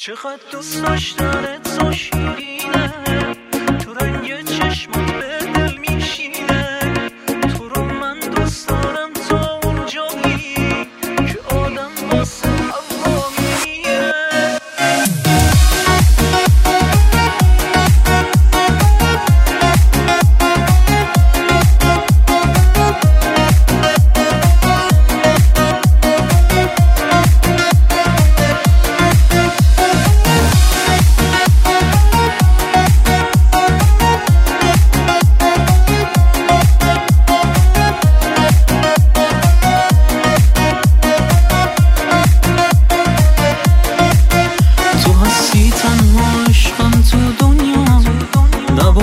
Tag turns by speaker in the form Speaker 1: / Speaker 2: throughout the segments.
Speaker 1: چقدر دوست داشتن تو شیرینه تو رنگ چشمان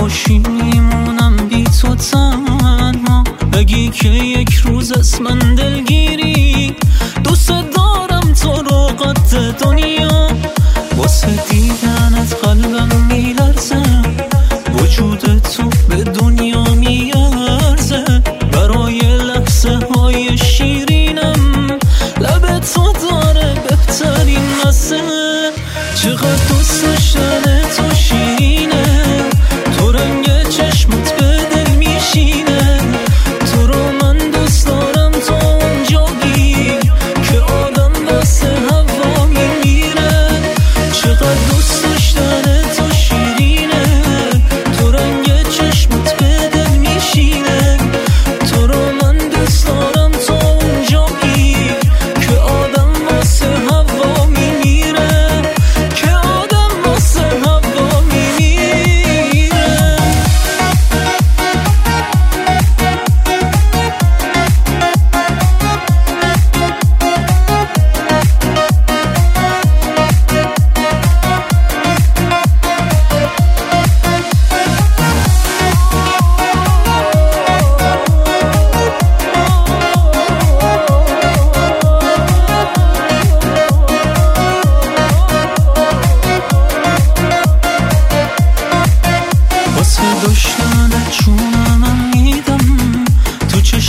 Speaker 1: نباشی میمونم بی تو تنها. بگی که یک روز از من دلگیری. دوست دارم تو رو قد دنیا. واسه دیدنت قلبم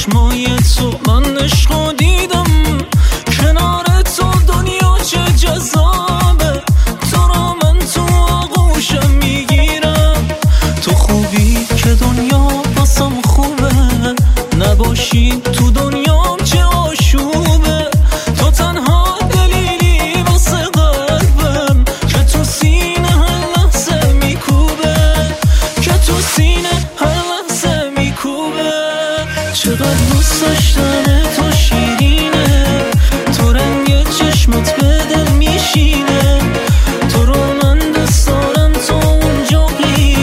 Speaker 1: چشمای تو من عشقو دیدم. کنار تو دنیا چه جذابه. تو رو من تو آغوشم می‌گیرم. تو خوبی که دنیا بسم خوبه. نباشی چقدر دوست داشتن تو شیرینه. تو رنگ چشمت به دل میشینه. تو رو من دوست دارم تو اون جایی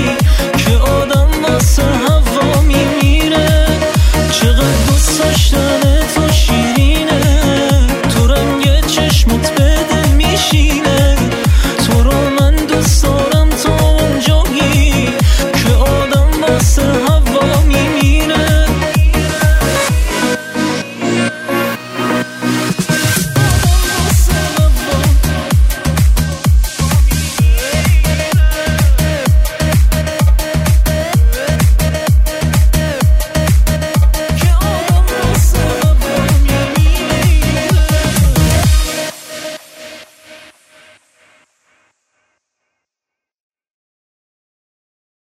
Speaker 1: که آدم واسه هوا میمیره. چقدر دوست داشتن تو شیرینه. تو رنگ چشمت به دل میشینه.